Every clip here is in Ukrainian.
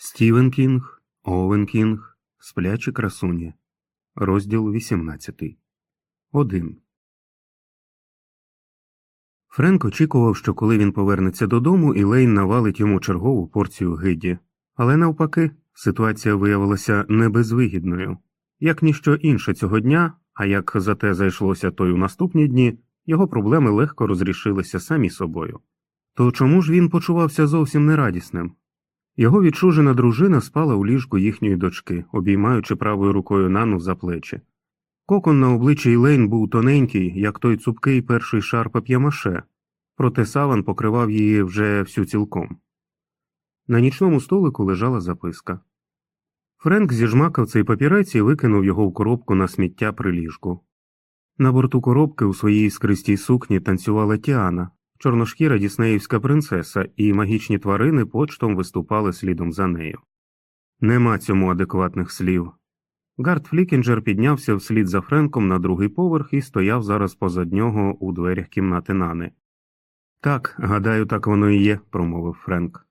Стівен Кінг, Овен Кінг, Сплячі красуні. Розділ 18. 1. Френк очікував, що коли він повернеться додому, Ілейн навалить йому чергову порцію гиді. Але навпаки, ситуація виявилася небезвигідною. Як ніщо інше цього дня, а як зате зайшлося той у наступні дні, його проблеми легко розрішилися самі собою. То чому ж він почувався зовсім нерадісним? Його відчужена дружина спала у ліжку їхньої дочки, обіймаючи правою рукою нану за плечі. Кокон на обличчі Ілейн був тоненький, як той цупкий перший шар пап'ямаше, проте саван покривав її вже всю цілком. На нічному столику лежала записка. Френк зіжмакав цей папірець і викинув його в коробку на сміття при ліжку. На борту коробки у своїй іскристій сукні танцювала Тіана, чорношкіра діснеївська принцеса, і магічні тварини почтом виступали слідом за нею. Нема цьому адекватних слів. Гард Флікінджер піднявся вслід за Френком на другий поверх і стояв зараз позад нього у дверях кімнати Нани. Так, гадаю, так воно і є, промовив Френк.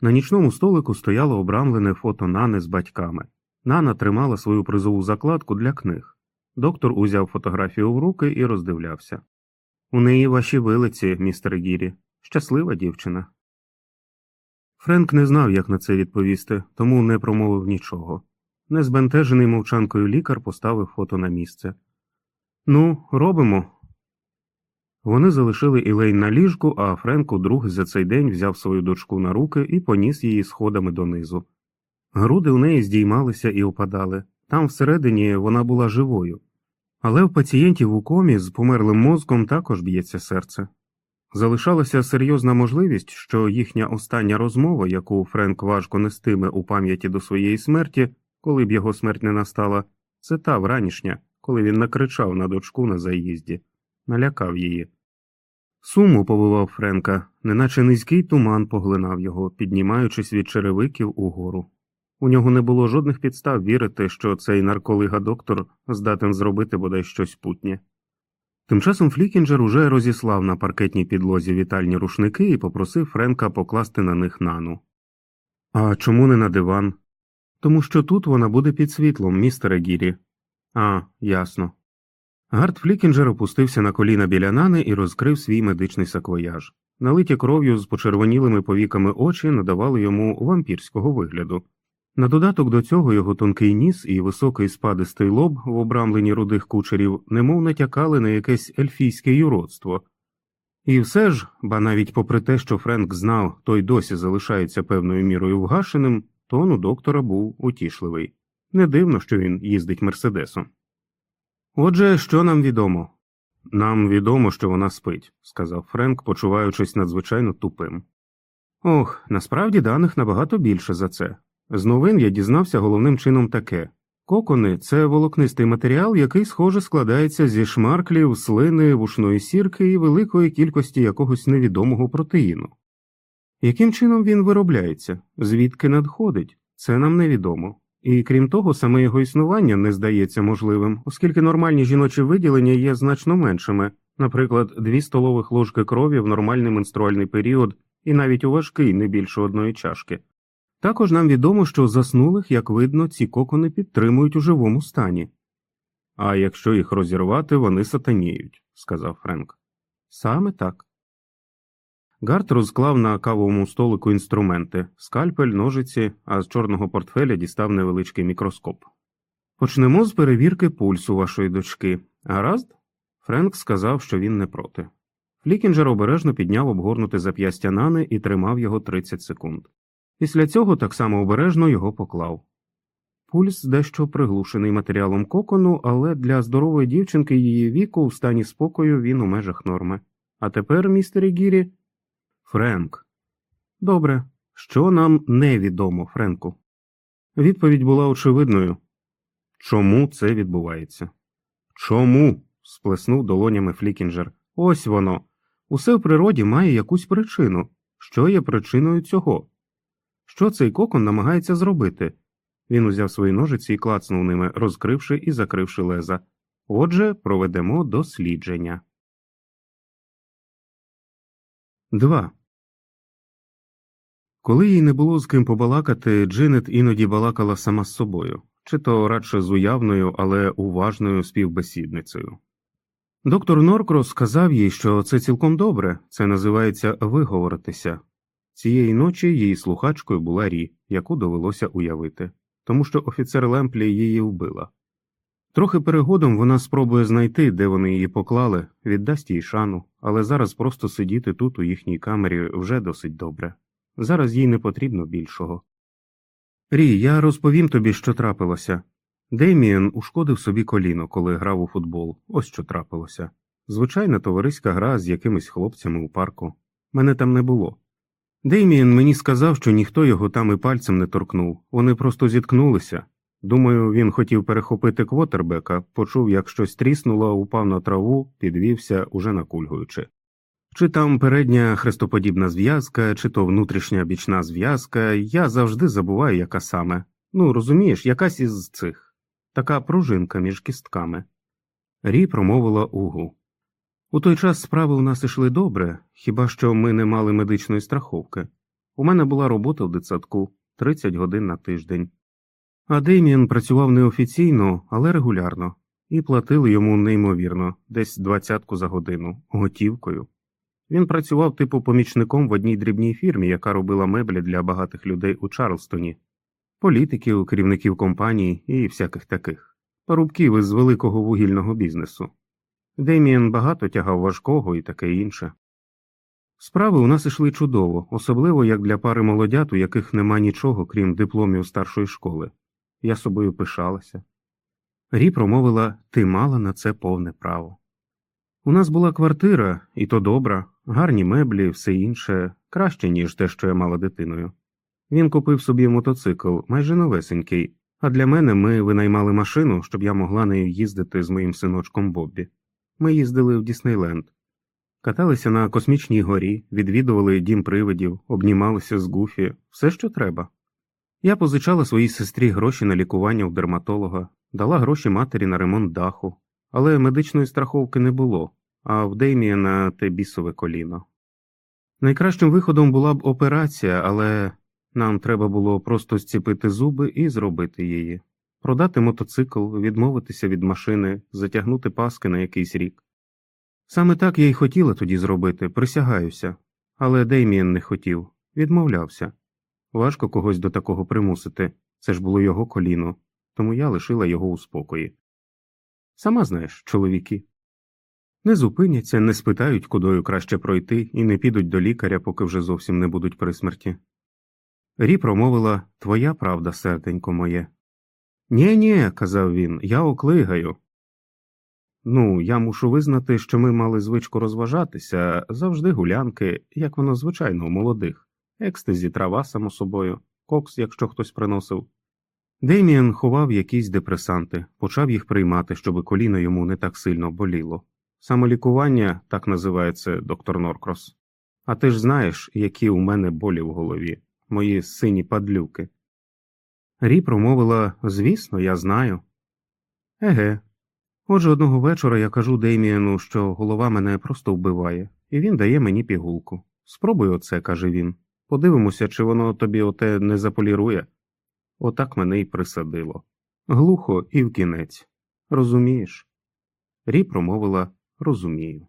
На нічному столику стояло обрамлене фото Нани з батьками. Нана тримала свою призову закладку для книг. Доктор узяв фотографію в руки і роздивлявся. У неї ваші вилиці, містер Гірі, щаслива дівчина. Френк не знав, як на це відповісти, тому не промовив нічого. Незбентежений мовчанкою лікар поставив фото на місце. Ну, робимо. Вони залишили Ілейн на ліжку, а Френк удруге за цей день взяв свою дочку на руки і поніс її сходами донизу. Груди у неї здіймалися і опадали. Там всередині вона була живою. Але в пацієнтів у комі з померлим мозком також б'ється серце. Залишалася серйозна можливість, що їхня остання розмова, яку Френк важко нестиме у пам'яті до своєї смерті, коли б його смерть не настала, це та вранішня, коли він накричав на дочку на заїзді, налякав її. Суму повивав Френка, неначе низький туман поглинав його, піднімаючись від черевиків угору. У нього не було жодних підстав вірити, що цей нарколига доктор здатен зробити бодай щось путнє. Тим часом Флікінджер уже розіслав на паркетній підлозі вітальні рушники і попросив Френка покласти на них Нану. А чому не на диван? Тому що тут вона буде під світлом, містере Гірі. А, ясно. Гарт Флікінджер опустився на коліна біля Нани і розкрив свій медичний саквояж. Налиті кров'ю з почервонілими повіками очі надавали йому вампірського вигляду. На додаток до цього його тонкий ніс і високий спадистий лоб в обрамленні рудих кучерів немов натякали на якесь ельфійське юродство. І все ж, ба навіть попри те, що Френк знав, той досі залишається певною мірою вгашеним, тон у доктора був утішливий. Не дивно, що він їздить мерседесом. Отже, що нам відомо? Нам відомо, що вона спить, сказав Френк, почуваючись надзвичайно тупим. Ох, насправді даних набагато більше за це. З новин я дізнався головним чином таке кокони це волокнистий матеріал, який, схоже, складається зі шмарклів, слини, вушної сірки і великої кількості якогось невідомого протеїну. Яким чином він виробляється, звідки надходить, це нам невідомо. І крім того, саме його існування не здається можливим, оскільки нормальні жіночі виділення є значно меншими, наприклад, дві столових ложки крові в нормальний менструальний період і навіть у важкий не більше одної чашки. Також нам відомо, що заснулих, як видно, ці кокони підтримують у живому стані. А якщо їх розірвати, вони сатаніють, сказав Френк. Саме так. Гарт розклав на кавовому столику інструменти скальпель, ножиці, а з чорного портфеля дістав невеличкий мікроскоп. Почнемо з перевірки пульсу вашої дочки. Гаразд? Френк сказав, що він не проти. Флікінджер обережно підняв обгорнуте зап'ястя нани і тримав його 30 секунд. Після цього так само обережно його поклав. Пульс дещо приглушений матеріалом кокону, але для здорової дівчинки її віку в стані спокою він у межах норми. А тепер, містері Гірі, Френк. Добре, що нам невідомо, Френку? Відповідь була очевидною. Чому це відбувається? Чому? сплеснув долонями Флікінджер. Ось воно. Усе в природі має якусь причину. Що є причиною цього? Що цей кокон намагається зробити? Він узяв свої ножиці і клацнув ними, розкривши і закривши леза. Отже, проведемо дослідження. 2. Коли їй не було з ким побалакати, Джинет іноді балакала сама з собою, чи то радше з уявною, але уважною співбесідницею. Доктор Норкрос сказав їй, що це цілком добре, це називається виговоритися. Цієї ночі її слухачкою була Рі, яку довелося уявити, тому що офіцер Лемплі її вбила. Трохи перегодом вона спробує знайти, де вони її поклали, віддасть їй шану, але зараз просто сидіти тут у їхній камері вже досить добре. Зараз їй не потрібно більшого. Рі, я розповім тобі, що трапилося. Дейміен ушкодив собі коліно, коли грав у футбол. Ось що трапилося. Звичайна товариська гра з якимись хлопцями у парку. Мене там не було. Дейміен мені сказав, що ніхто його там і пальцем не торкнув, вони просто зіткнулися. Думаю, він хотів перехопити квотербека, почув, як щось тріснуло, упав на траву, підвівся, уже накульгуючи. Чи там передня хрестоподібна зв'язка, чи то внутрішня бічна зв'язка, я завжди забуваю, яка саме. Ну, розумієш, якась із цих така пружинка між кістками. Рі промовила угу. У той час справи у нас ішли добре, хіба що ми не мали медичної страховки. У мене була робота в дитсадку 30 годин на тиждень. А Дейміан працював неофіційно, але регулярно, і платили йому неймовірно, десь двадцятку за годину, готівкою. Він працював типу помічником в одній дрібній фірмі, яка робила меблі для багатих людей у Чарлстоні, політиків, керівників компаній і всяких таких, парубків із великого вугільного бізнесу. Деміан багато тягав важкого і таке інше. Справи у нас ішли чудово, особливо як для пари молодят, у яких нема нічого, крім дипломів старшої школи. Я собою пишалася. Рі промовила ти мала на це повне право. У нас була квартира, і то добра, гарні меблі, все інше, краще, ніж те, що я мала дитиною. Він купив собі мотоцикл, майже новесенький, а для мене ми винаймали машину, щоб я могла нею їздити з моїм синочком Боббі. Ми їздили в Діснейленд, каталися на космічній горі, відвідували дім привидів, обнімалися з Гуфі, все, що треба. Я позичала своїй сестрі гроші на лікування у дерматолога, дала гроші матері на ремонт даху, але медичної страховки не було, а в Дейміана те бісове коліно. Найкращим виходом була б операція, але нам треба було просто зціпити зуби і зробити її, продати мотоцикл, відмовитися від машини, затягнути паски на якийсь рік. Саме так я й хотіла тоді зробити, присягаюся, але Дейміан не хотів, відмовлявся. Важко когось до такого примусити, це ж було його коліно, тому я лишила його у спокої. Сама знаєш, чоловіки. Не зупиняться, не спитають, кудою краще пройти, і не підуть до лікаря, поки вже зовсім не будуть при смерті. Рі промовила Твоя правда, серденько моє. Нє, нє, казав він, я оклигаю. Ну, я мушу визнати, що ми мали звичку розважатися завжди гулянки, як воно звичайно у молодих, екстезі, трава, само собою, кокс, якщо хтось приносив. Деміан ховав якісь депресанти, почав їх приймати, щоби коліно йому не так сильно боліло. Самолікування так називається доктор Норкрос. А ти ж знаєш, які у мене болі в голові, мої сині падлюки. Рі промовила звісно, я знаю. Еге. Отже, одного вечора я кажу Дейміану, що голова мене просто вбиває, і він дає мені пігулку. Спробуй оце, каже він. Подивимося, чи воно тобі оте не заполірує. Отак мене й присадило. Глухо і в кінець. Розумієш? Рі промовила розумію.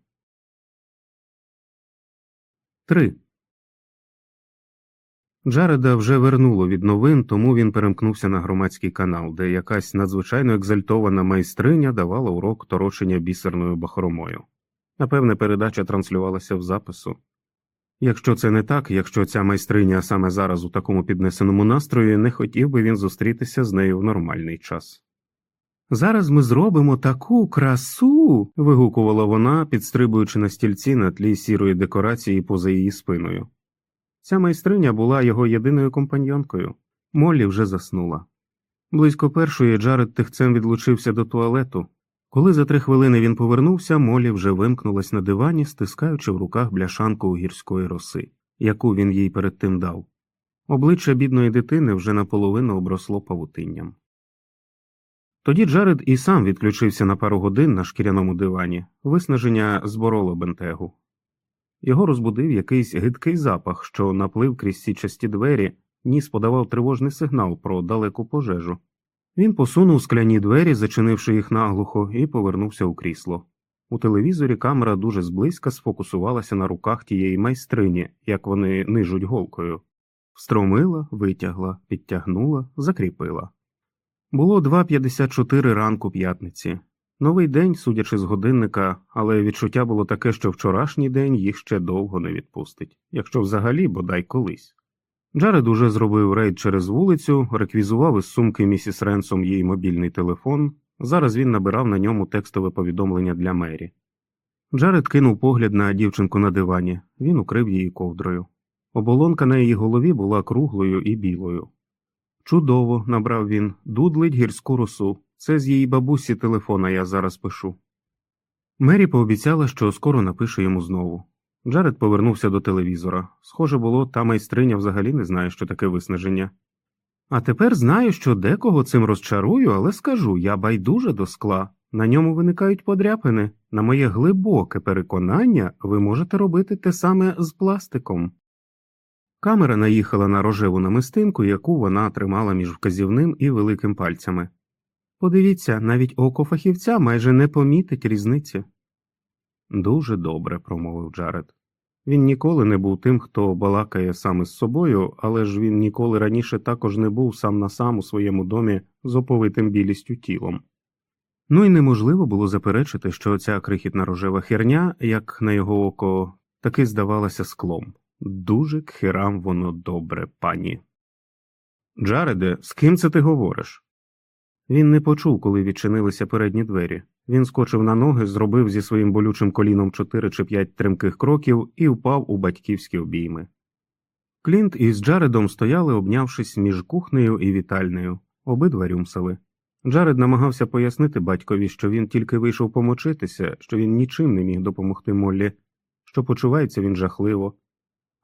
3. Джареда вже вернуло від новин, тому він перемкнувся на громадський канал, де якась надзвичайно екзальтована майстриня давала урок торочення бісерною бахромою. Напевне, передача транслювалася в запису. Якщо це не так, якщо ця майстриня саме зараз у такому піднесеному настрої, не хотів би він зустрітися з нею в нормальний час. Зараз ми зробимо таку красу. вигукувала вона, підстрибуючи на стільці на тлі сірої декорації поза її спиною. Ця майстриня була його єдиною компаньонкою. Моллі вже заснула. Близько першої Джаред тихцем відлучився до туалету. Коли за три хвилини він повернувся, Молі вже вимкнулась на дивані, стискаючи в руках бляшанку гірської роси, яку він їй перед тим дав. Обличчя бідної дитини вже наполовину обросло павутинням. Тоді Джаред і сам відключився на пару годин на шкіряному дивані, виснаження збороло бентегу. Його розбудив якийсь гидкий запах, що наплив крізь січасті двері, ніс подавав тривожний сигнал про далеку пожежу. Він посунув скляні двері, зачинивши їх наглухо, і повернувся у крісло. У телевізорі камера дуже зблизька сфокусувалася на руках тієї майстрині, як вони нижуть голкою. Встромила, витягла, підтягнула, закріпила. Було 2.54 ранку п'ятниці. Новий день, судячи з годинника, але відчуття було таке, що вчорашній день їх ще довго не відпустить, якщо взагалі бодай колись. Джаред уже зробив рейд через вулицю, реквізував із сумки місіс Ренсом її мобільний телефон. Зараз він набирав на ньому текстове повідомлення для Мері. Джаред кинув погляд на дівчинку на дивані, він укрив її ковдрою. Оболонка на її голові була круглою і білою. Чудово, набрав він, дудлить гірську росу. Це з її бабусі телефона я зараз пишу. Мері пообіцяла, що скоро напише йому знову. Джаред повернувся до телевізора. Схоже було, та майстриня взагалі не знає, що таке виснаження. А тепер знаю, що декого цим розчарую, але скажу я байдуже до скла. На ньому виникають подряпини. На моє глибоке переконання, ви можете робити те саме з пластиком. Камера наїхала на рожеву намистинку, яку вона тримала між вказівним і великим пальцями. Подивіться, навіть око фахівця майже не помітить різниці. Дуже добре, промовив Джаред. Він ніколи не був тим, хто балакає сам із собою, але ж він ніколи раніше також не був сам на сам у своєму домі з оповитим білістю тілом. Ну і неможливо було заперечити, що ця крихітна рожева херня, як на його око, таки здавалася склом. Дуже к херам воно добре, пані. Джареде, з ким це ти говориш? Він не почув, коли відчинилися передні двері. Він скочив на ноги, зробив зі своїм болючим коліном чотири чи п'ять тремких кроків і впав у батьківські обійми. Клінт із Джаредом стояли, обнявшись між кухнею і вітальнею, обидва рюмсали. Джаред намагався пояснити батькові, що він тільки вийшов помочитися, що він нічим не міг допомогти Моллі, що почувається він жахливо.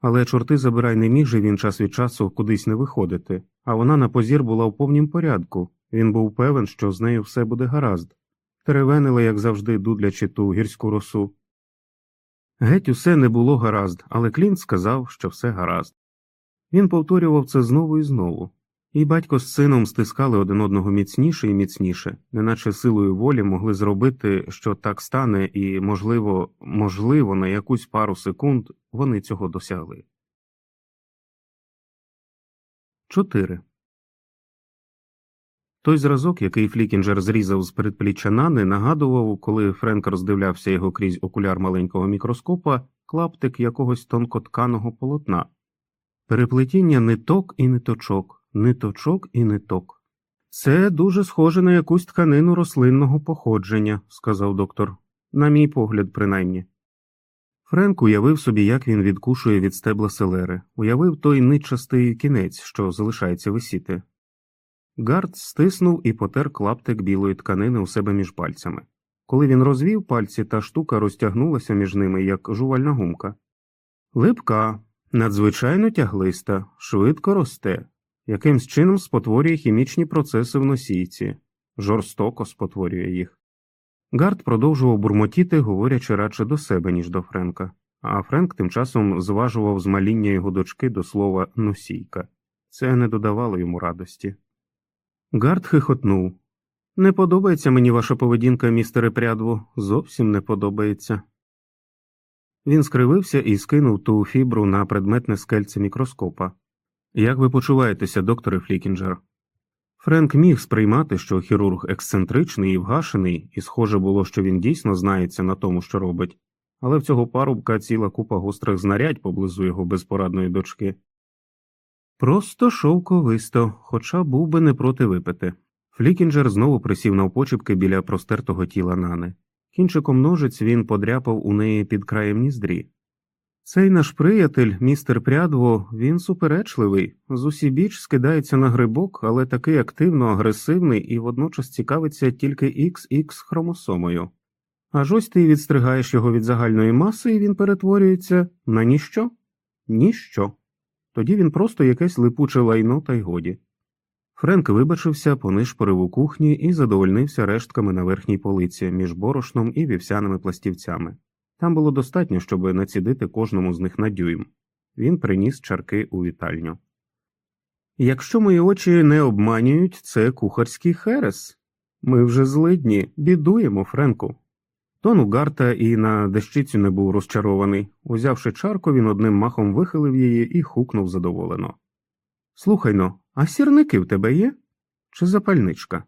Але чорти забирай не міг же він час від часу кудись не виходити, а вона на позір була в повнім порядку. Він був певен, що з нею все буде гаразд. Теревенила, як завжди, дудлячи ту гірську росу. Геть усе не було гаразд, але Клінт сказав, що все гаразд. Він повторював це знову і знову, і батько з сином стискали один одного міцніше і міцніше, неначе силою волі могли зробити, що так стане, і, можливо, можливо, на якусь пару секунд вони цього досягли. 4. Той зразок, який Флікінджер зрізав з передпліччя Нани, нагадував, коли Френк роздивлявся його крізь окуляр маленького мікроскопа, клаптик якогось тонкотканого полотна, переплетіння ниток і ниточок, ниточок і ниток. Це дуже схоже на якусь тканину рослинного походження, сказав доктор, на мій погляд, принаймні. Френк уявив собі, як він відкушує від стебла селери, уявив той нитчастий кінець, що залишається висіти. Гард стиснув і потер клаптик білої тканини у себе між пальцями. Коли він розвів пальці, та штука розтягнулася між ними, як жувальна гумка. Липка, надзвичайно тяглиста, швидко росте, якимсь чином спотворює хімічні процеси в носійці, жорстоко спотворює їх. Гард продовжував бурмотіти, говорячи радше до себе, ніж до Френка, а Френк тим часом зважував змаління його дочки до слова носійка. Це не додавало йому радості. Гард хихотнув. Не подобається мені ваша поведінка, містере прядво, зовсім не подобається. Він скривився і скинув ту фібру на предметне скельце мікроскопа. Як ви почуваєтеся, докторе Флікінджер? Френк міг сприймати, що хірург ексцентричний і вгашений, і схоже було, що він дійсно знається на тому, що робить, але в цього парубка ціла купа гострих знарядь поблизу його безпорадної дочки. Просто шовковисто, хоча був би не проти випити. Флікінджер знову присів навпочіпки біля простертого тіла Нани. Кінчиком ножиць він подряпав у неї під краєм ніздрі. Цей наш приятель, містер Прядво, він суперечливий, з усібіч скидається на грибок, але такий активно агресивний і водночас цікавиться тільки XX хромосомою. Аж ось ти відстригаєш його від загальної маси, і він перетворюється на ніщо? Ніщо. Тоді він просто якесь липуче лайно та й годі. Френк вибачився, понишпорив у кухні і задовольнився рештками на верхній полиці між борошном і вівсяними пластівцями. Там було достатньо, щоб націдити кожному з них на дюйм. Він приніс чарки у вітальню. Якщо мої очі не обманюють, це кухарський херес. Ми вже злидні, бідуємо, Френку. Тон у Гарта і на дещицю не був розчарований. Узявши чарку, він одним махом вихилив її і хукнув задоволено. Слухай но, а сірники в тебе є? Чи запальничка?